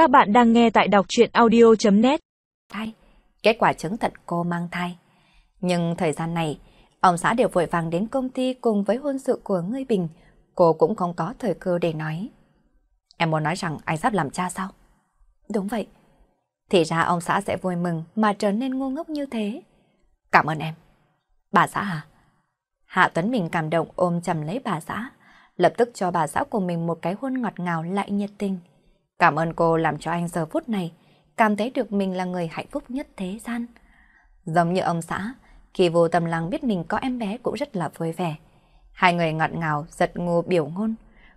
Các bạn đang nghe tại đọc chuyện audio.net Thai, kết quả chứng thật cô mang thai. Nhưng thời gian này, ông xã đều vội vàng đến công ty cùng với hôn sự của ngươi Bình. Cô cũng không có thời cơ để nói. Em muốn nói rằng anh sắp làm cha sao? Đúng vậy. Thì ra ông xã sẽ vui mừng mà trở nên ngu ngốc như thế. Cảm ơn em. Bà xã à? Hạ Tuấn mình cảm động ôm chầm lấy bà xã, lập tức cho bà xã của mình một cái hôn ngọt ngào lại nhiệt tình. Cảm ơn cô làm cho anh giờ phút này cảm thấy được mình là người hạnh phúc nhất thế gian. Giống như ông xã, khi vô tâm lăng biết mình có em bé cũng rất là vui vẻ. Hai người ngọt ngào, giật ngô biểu ngôn,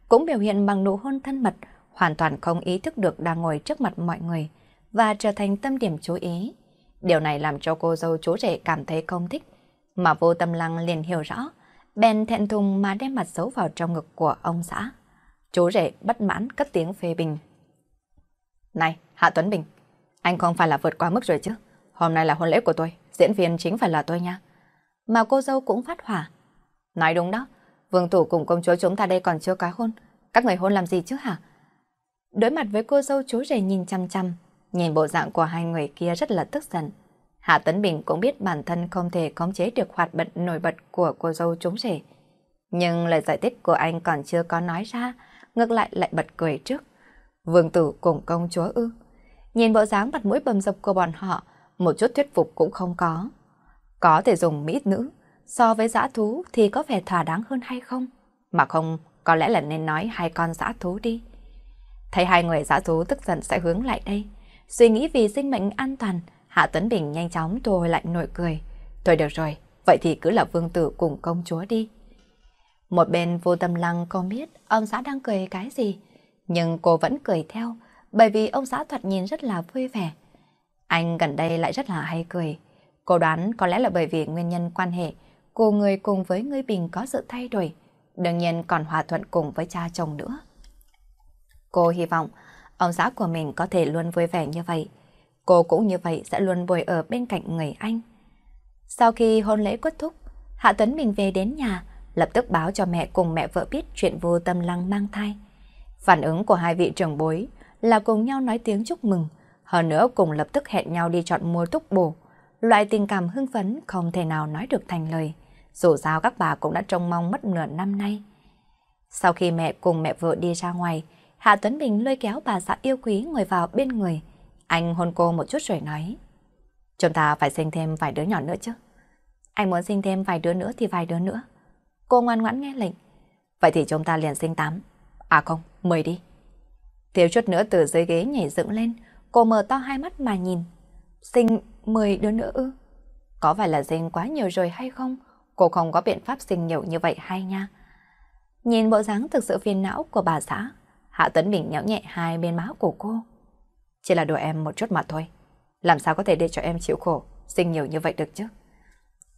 cũng biểu hiện bằng nụ hôn thân mật, hoàn toàn không ý thức được đang ngồi trước mặt mọi người và trở thành tâm điểm chú ý. Điều này làm cho cô dâu chú rể cảm thấy không thích, mà vô tâm lăng liền hiểu rõ, bèn thẹn thùng mà đem mặt giấu vào trong ngực của ông xã. Chú rể bất mãn cất tiếng phê bình. Này, Hạ Tuấn Bình, anh không phải là vượt quá mức rồi chứ. Hôm nay là hôn lễ của tôi, diễn viên chính phải là tôi nha. Mà cô dâu cũng phát hỏa. Nói đúng đó, vương thủ cùng công chúa chúng ta đây còn chưa có hôn. Các người hôn làm gì chứ hả? Đối mặt với cô dâu chú rể nhìn chăm chăm, nhìn bộ dạng của hai người kia rất là tức giận. Hạ Tuấn Bình cũng biết bản thân không thể khống chế được hoạt bận nổi bật của cô dâu chúng rể. Nhưng lời giải thích của anh còn chưa có nói ra, ngược lại lại bật cười trước. Vương tử cùng công chúa ư. Nhìn bộ dáng mặt mũi bầm dập của bọn họ, một chút thuyết phục cũng không có. Có thể dùng mỹ nữ, so với dã thú thì có vẻ thỏa đáng hơn hay không? Mà không, có lẽ là nên nói hai con dã thú đi. Thấy hai người dã thú tức giận sẽ hướng lại đây. Suy nghĩ vì sinh mệnh an toàn, Hạ Tuấn Bình nhanh chóng thu hồi lại nổi cười. Thôi được rồi, vậy thì cứ là vương tử cùng công chúa đi. Một bên vô tâm lăng không biết ông xã đang cười cái gì, nhưng cô vẫn cười theo, bởi vì ông xã thoạt nhìn rất là vui vẻ. Anh gần đây lại rất là hay cười. Cô đoán có lẽ là bởi vì nguyên nhân quan hệ, cô người cùng với người Bình có sự thay đổi, đương nhiên còn hòa thuận cùng với cha chồng nữa. Cô hy vọng ông xã của mình có thể luôn vui vẻ như vậy. Cô cũng như vậy sẽ luôn bồi ở bên cạnh người anh. Sau khi hôn lễ kết thúc, Hạ Tuấn mình về đến nhà, lập tức báo cho mẹ cùng mẹ vợ biết chuyện vô tâm lăng mang thai. Phản ứng của hai vị trưởng bối là cùng nhau nói tiếng chúc mừng, hơn nữa cùng lập tức hẹn nhau đi chọn mua túc bổ. Loại tình cảm hưng phấn không thể nào nói được thành lời, dù sao các bà cũng đã trông mong mất nửa năm nay. Sau khi mẹ cùng mẹ vợ đi ra ngoài, Hạ Tuấn Bình lôi kéo bà xã yêu quý ngồi vào bên người. Anh hôn cô một chút rồi nói. Chúng ta phải sinh thêm vài đứa nhỏ nữa chứ. Anh muốn sinh thêm vài đứa nữa thì vài đứa nữa. Cô ngoan ngoãn nghe lệnh. Vậy thì chúng ta liền sinh tám. À không, mời đi. Thiếu chút nữa từ dưới ghế nhảy dựng lên, cô mở to hai mắt mà nhìn. Sinh mười đứa nữa ư? Có phải là sinh quá nhiều rồi hay không? Cô không có biện pháp sinh nhiều như vậy hay nha. Nhìn bộ dáng thực sự phiền não của bà xã, Hạ tấn Bình nhéo nhẹ hai bên má của cô. Chỉ là đùa em một chút mà thôi. Làm sao có thể để cho em chịu khổ, sinh nhiều như vậy được chứ?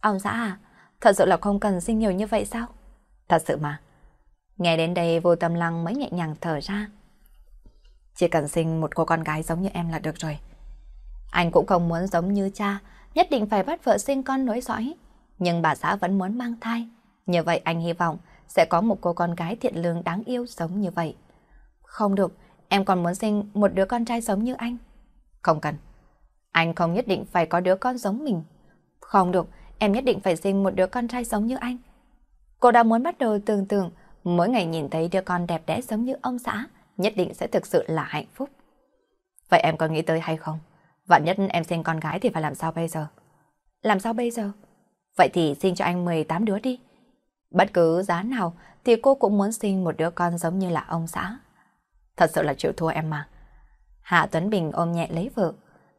Ông xã à, thật sự là không cần sinh nhiều như vậy sao? Thật sự mà. Nghe đến đây vô tâm lăng mới nhẹ nhàng thở ra. Chỉ cần sinh một cô con gái giống như em là được rồi. Anh cũng không muốn giống như cha, nhất định phải bắt vợ sinh con nối dõi. Nhưng bà xã vẫn muốn mang thai. Như vậy anh hy vọng sẽ có một cô con gái thiện lương đáng yêu giống như vậy. Không được, em còn muốn sinh một đứa con trai giống như anh. Không cần. Anh không nhất định phải có đứa con giống mình. Không được, em nhất định phải sinh một đứa con trai giống như anh. Cô đã muốn bắt đầu tưởng tượng mỗi ngày nhìn thấy đứa con đẹp đẽ giống như ông xã, nhất định sẽ thực sự là hạnh phúc. Vậy em có nghĩ tới hay không? Vạn nhất em sinh con gái thì phải làm sao bây giờ? Làm sao bây giờ? Vậy thì sinh cho anh 18 đứa đi. Bất cứ giá nào thì cô cũng muốn sinh một đứa con giống như là ông xã. Thật sự là chịu thua em mà. Hạ Tuấn Bình ôm nhẹ lấy vợ.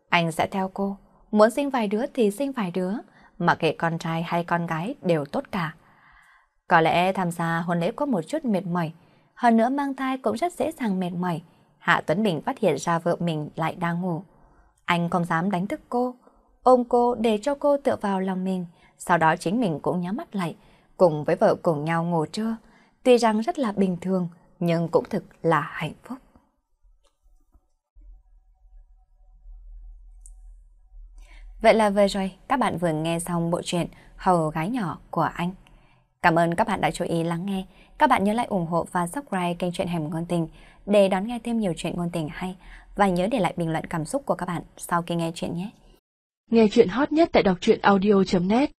Anh sẽ theo cô. Muốn sinh vài đứa thì sinh vài đứa. Mà kể con trai hay con gái đều tốt cả. Có lẽ tham gia hôn lễ có một chút mệt mỏi. Hơn nữa mang thai cũng rất dễ dàng mệt mỏi. Hạ Tuấn Bình phát hiện ra vợ mình lại đang ngủ. Anh không dám đánh thức cô. Ôm cô để cho cô tựa vào lòng mình. Sau đó chính mình cũng nhắm mắt lại. Cùng với vợ cùng nhau ngủ trưa. Tuy rằng rất là bình thường nhưng cũng thực là hạnh phúc. Vậy là vừa rồi, các bạn vừa nghe xong bộ truyện Hầu gái nhỏ của anh. Cảm ơn các bạn đã chú ý lắng nghe. Các bạn nhớ lại ủng hộ và subscribe kênh truyện Hẻm Ngôn Tình để đón nghe thêm nhiều chuyện ngôn tình hay và nhớ để lại bình luận cảm xúc của các bạn sau khi nghe chuyện nhé. Nghe chuyện hot nhất tại đọc truyện audio.net